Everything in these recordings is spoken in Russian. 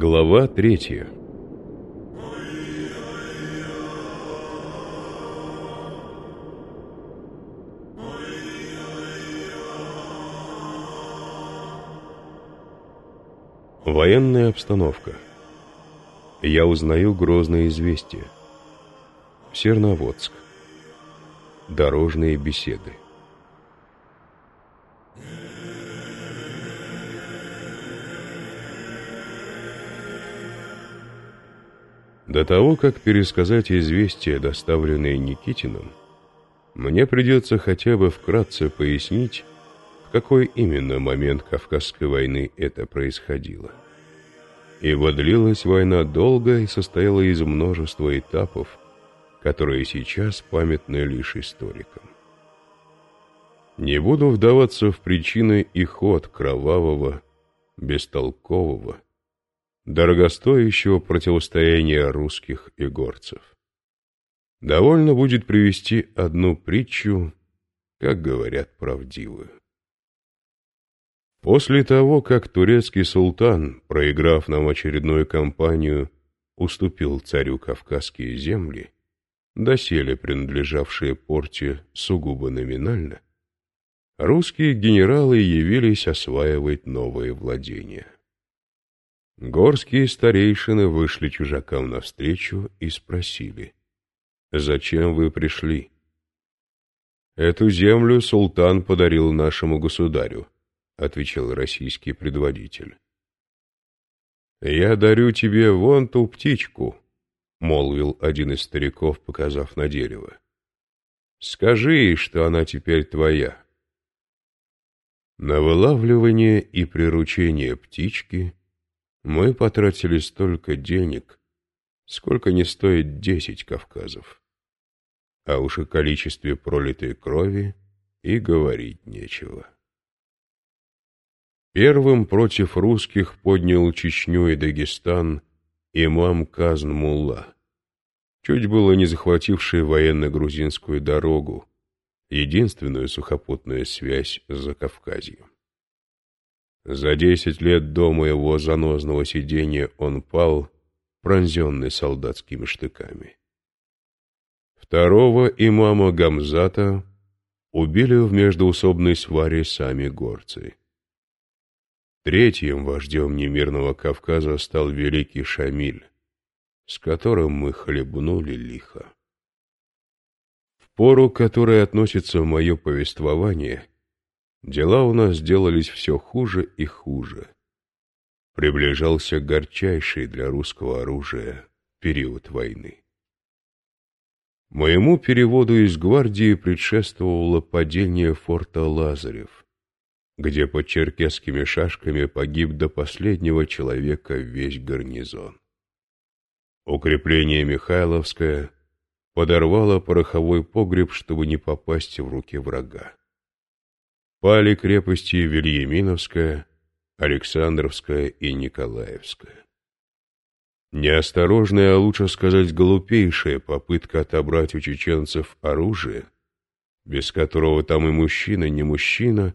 Глава третья Военная обстановка. Я узнаю грозное известие. Серноводск. Дорожные беседы. До того, как пересказать известия, доставленные Никитиным, мне придется хотя бы вкратце пояснить, в какой именно момент Кавказской войны это происходило. Ибо длилась война долго и состояла из множества этапов, которые сейчас памятны лишь историкам. Не буду вдаваться в причины и ход кровавого, бестолкового, дорогостоящего противостояния русских и горцев. Довольно будет привести одну притчу, как говорят, правдивую. После того, как турецкий султан, проиграв нам очередную кампанию, уступил царю Кавказские земли, доселе принадлежавшие порте сугубо номинально, русские генералы явились осваивать новые владения. Горские старейшины вышли чужакам навстречу и спросили, «Зачем вы пришли?» «Эту землю султан подарил нашему государю», — отвечал российский предводитель. «Я дарю тебе вон ту птичку», — молвил один из стариков, показав на дерево. «Скажи ей, что она теперь твоя». На вылавливание и приручение птички мы потратили столько денег, сколько не стоит десять Кавказов. А уж о количестве пролитой крови и говорить нечего. Первым против русских поднял Чечню и Дагестан имам Казн Мулла, чуть было не захвативший военно-грузинскую дорогу, единственную сухопутную связь с Закавказьем. За десять лет до моего занозного сидения он пал, пронзенный солдатскими штыками. Второго имама Гамзата убили в междоусобной сваре сами горцы. Третьим вождем немирного Кавказа стал великий Шамиль, с которым мы хлебнули лихо. В пору, которой относится мое повествование, Дела у нас делались все хуже и хуже. Приближался горчайший для русского оружия период войны. Моему переводу из гвардии предшествовало падение форта Лазарев, где под черкесскими шашками погиб до последнего человека весь гарнизон. Укрепление Михайловское подорвало пороховой погреб, чтобы не попасть в руки врага пали крепости Вильяминовская, Александровская и Николаевская. Неосторожная, а лучше сказать глупейшая попытка отобрать у чеченцев оружие, без которого там и мужчина, не мужчина,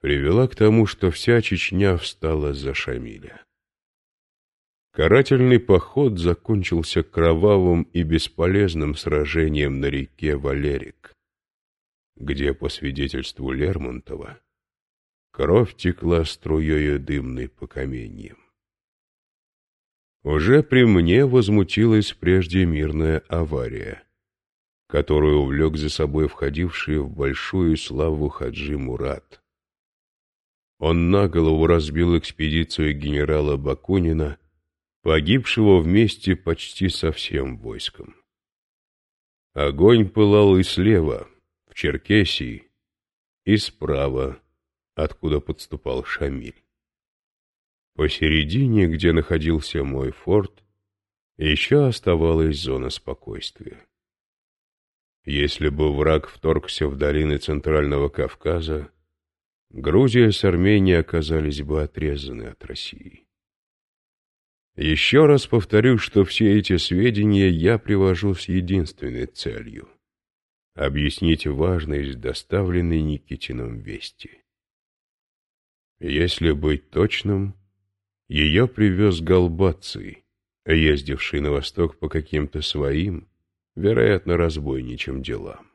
привела к тому, что вся Чечня встала за Шамиля. Карательный поход закончился кровавым и бесполезным сражением на реке Валерик где, по свидетельству Лермонтова, кровь текла струею дымной по каменьям. Уже при мне возмутилась прежде мирная авария, которую увлек за собой входивший в большую славу Хаджи Мурат. Он наголову разбил экспедицию генерала Бакунина, погибшего вместе почти со всем войском. Огонь пылал и слева, в Черкесии, и справа, откуда подступал Шамиль. Посередине, где находился мой форт, еще оставалась зона спокойствия. Если бы враг вторгся в долины Центрального Кавказа, Грузия с Арменией оказались бы отрезаны от России. Еще раз повторю, что все эти сведения я привожу с единственной целью объяснить важность доставленной Никитином вести. Если быть точным, Ее привез Галбаций, ездивший на восток по каким-то своим, вероятно, разбойничьим делам.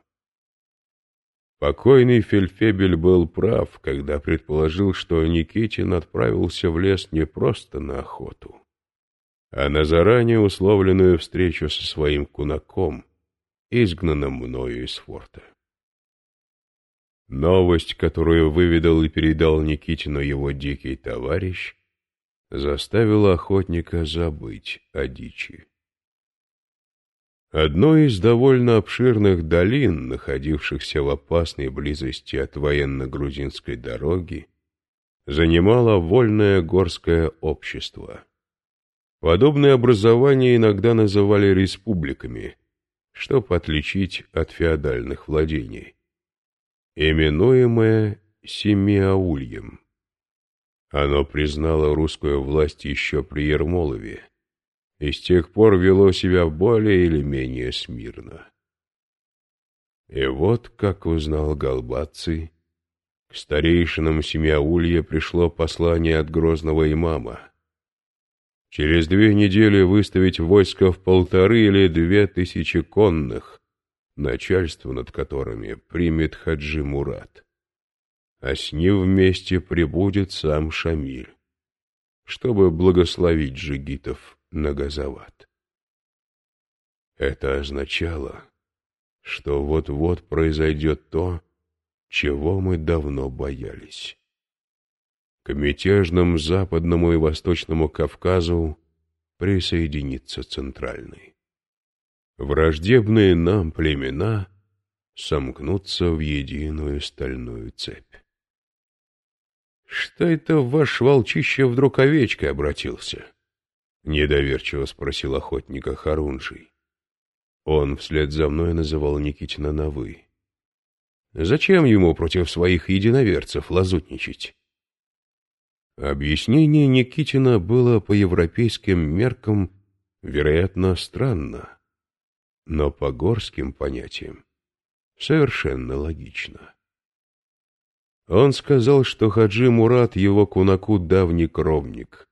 Покойный Фельфебель был прав, когда предположил, что Никитин отправился в лес не просто на охоту, а на заранее условленную встречу со своим кунаком, изгнанным мною из форта. Новость, которую выведал и передал Никитину его дикий товарищ, заставила охотника забыть о дичи. Одной из довольно обширных долин, находившихся в опасной близости от военно-грузинской дороги, занимало вольное горское общество. Подобные образования иногда называли республиками, чтобы отличить от феодальных владений, именуемое Семиаульем. Оно признало русскую власть еще при Ермолове и с тех пор вело себя более или менее смирно. И вот, как узнал Галбаций, к старейшинам Семиаулья пришло послание от грозного имама. Через две недели выставить войско в полторы или две тысячи конных, начальство над которыми примет Хаджи Мурат. А с ним вместе прибудет сам Шамиль, чтобы благословить джигитов на Газават. Это означало, что вот-вот произойдет то, чего мы давно боялись. К мятежным Западному и Восточному Кавказу присоединится Центральный. Враждебные нам племена сомкнутся в единую стальную цепь. «Что это ваш волчище вдруг овечкой обратился?» — недоверчиво спросил охотника Харунжий. Он вслед за мной называл Никитина на «вы». «Зачем ему против своих единоверцев лазутничать?» Объяснение Никитина было по европейским меркам, вероятно, странно, но по горским понятиям совершенно логично. Он сказал, что Хаджи Мурат его кунаку давний кровник,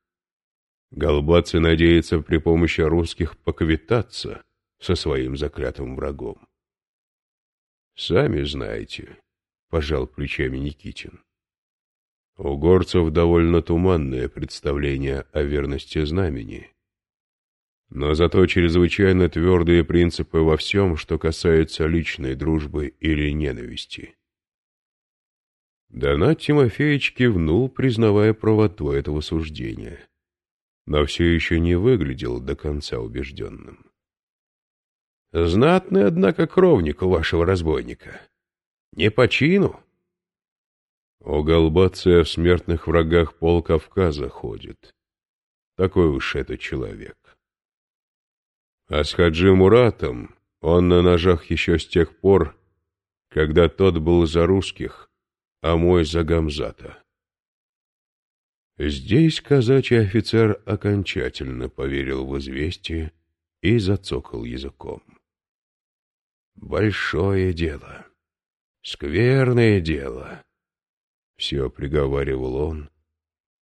Голбацы надеется при помощи русских поквитаться со своим заклятым врагом. «Сами знаете», — пожал плечами Никитин. «У горцев довольно туманное представление о верности знамени, но зато чрезвычайно твердые принципы во всем, что касается личной дружбы или ненависти». Донат Тимофеевич кивнул, признавая правоту этого суждения но все еще не выглядел до конца убежденным. «Знатный, однако, кровник у вашего разбойника. Не по чину». У Голбация в смертных врагах пол Кавказа ходит. Такой уж это человек. А с Хаджи Муратом он на ножах еще с тех пор, когда тот был за русских, а мой за Гамзата. Здесь казачий офицер окончательно поверил в известие и зацокал языком. «Большое дело, скверное дело», — все приговаривал он,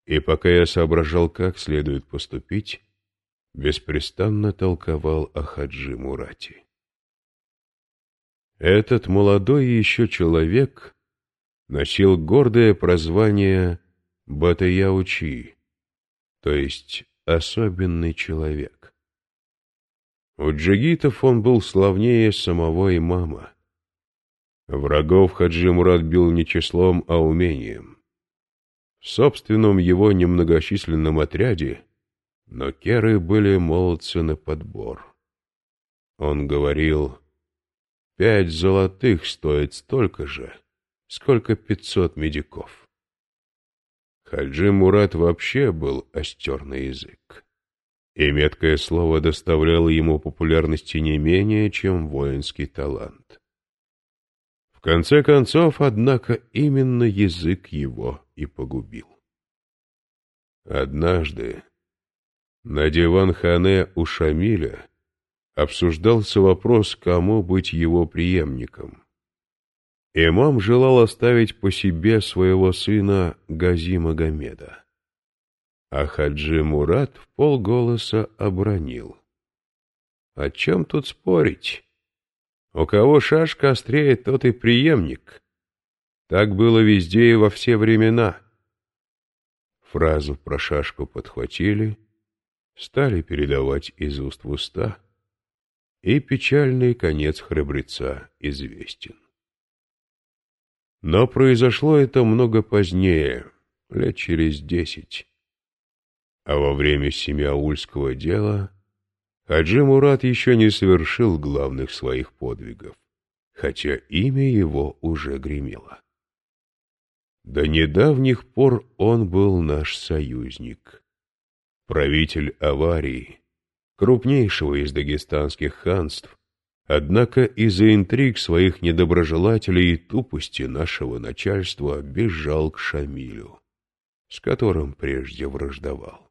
и пока я соображал, как следует поступить, беспрестанно толковал о Хаджи Мурате. Этот молодой еще человек носил гордое прозвание Батаяучи, то есть особенный человек. У джигитов он был славнее самого имама. Врагов Хаджи Мурат бил не числом, а умением. В собственном его немногочисленном отряде но керы были молодцы на подбор. Он говорил, пять золотых стоит столько же, сколько пятьсот медиков. Хаджи Мурат вообще был остер на язык. И меткое слово доставляло ему популярности не менее, чем воинский талант. Конце концов, однако, именно язык его и погубил. Однажды на диван-хане у Шамиля обсуждался вопрос, кому быть его преемником. Имам желал оставить по себе своего сына Гази Магомеда. А Хаджи Мурат в полголоса обронил. О чем тут спорить? У кого шашка острее, тот и преемник. Так было везде и во все времена. Фразу про шашку подхватили, стали передавать из уст в уста, и печальный конец храбреца известен. Но произошло это много позднее, лет через десять. А во время семиаульского дела Хаджи Мурат еще не совершил главных своих подвигов, хотя имя его уже гремело. До недавних пор он был наш союзник, правитель аварии, крупнейшего из дагестанских ханств, однако из-за интриг своих недоброжелателей и тупости нашего начальства бежал к Шамилю, с которым прежде враждовал.